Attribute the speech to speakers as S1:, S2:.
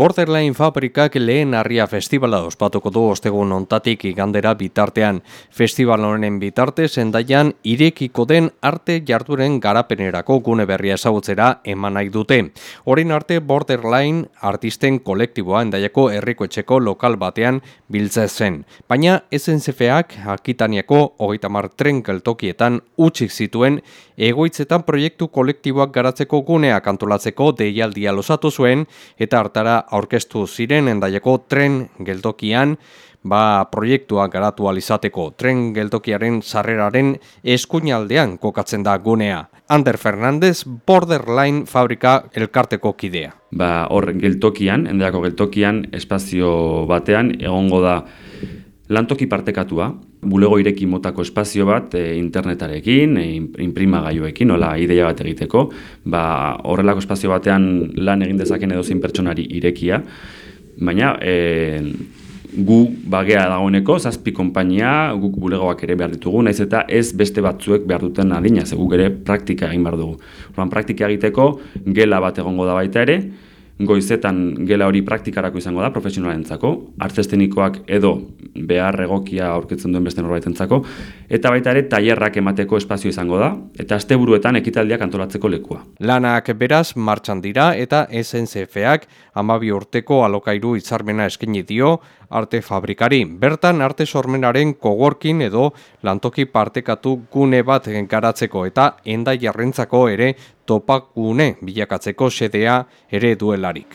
S1: Borderline fabrikak lehen harria festivala ospatuko du ostegun ontatik igandera bitartean. Festival honen bitarte zendaian irekiko den arte jarduren garapenerako gune berria ezagutzera eman nahi dute. Horin arte Borderline artisten kolektiboa endaiako herriko etxeko lokal batean biltza zen. Baina SNCFak akitaniako hogeita tren geltokietan utxik zituen egoitzetan proiektu kolektiboak garatzeko guneak antolatzeko deialdia losatu zuen eta hartara aurkeztu ziren endaieko tren geltokian ba proiektua garatu alizateko tren geltokiaren sarreraren eskuinaldean kokatzen da gunea. Ander Fernandez Borderline fabrika elkarteko kidea.
S2: Ba hor geltokian, endaiako geltokian espazio batean egongo da lantoki partekatua, bulego ireki motako espazio bat e, internetarekin, e, imprimagailuekin, nola ideia bat egiteko, ba, horrelako espazio batean lan egin dezaken edo zein pertsonari irekia, baina e, gu bagea dagoeneko, zazpi konpainia, guk bulegoak ere behar ditugu, naiz eta ez beste batzuek behar duten adina, ze guk ere praktika egin behar dugu. Orduan, praktika egiteko, gela bat egongo da baita ere, goizetan gela hori praktikarako izango da profesionalentzako, artestenikoak edo behar egokia aurkitzen duen beste norbaitentzako eta baita ere tailerrak emateko espazio izango da eta asteburuetan ekitaldiak antolatzeko lekua.
S1: Lanak beraz martxan dira eta SNCFak 12 urteko alokairu hitzarmena eskaini dio arte fabrikari. Bertan arte sormenaren kogorkin edo lantoki partekatu gune bat garatzeko eta endai jarrentzako ere topakune bilakatzeko sedea ere duelarik.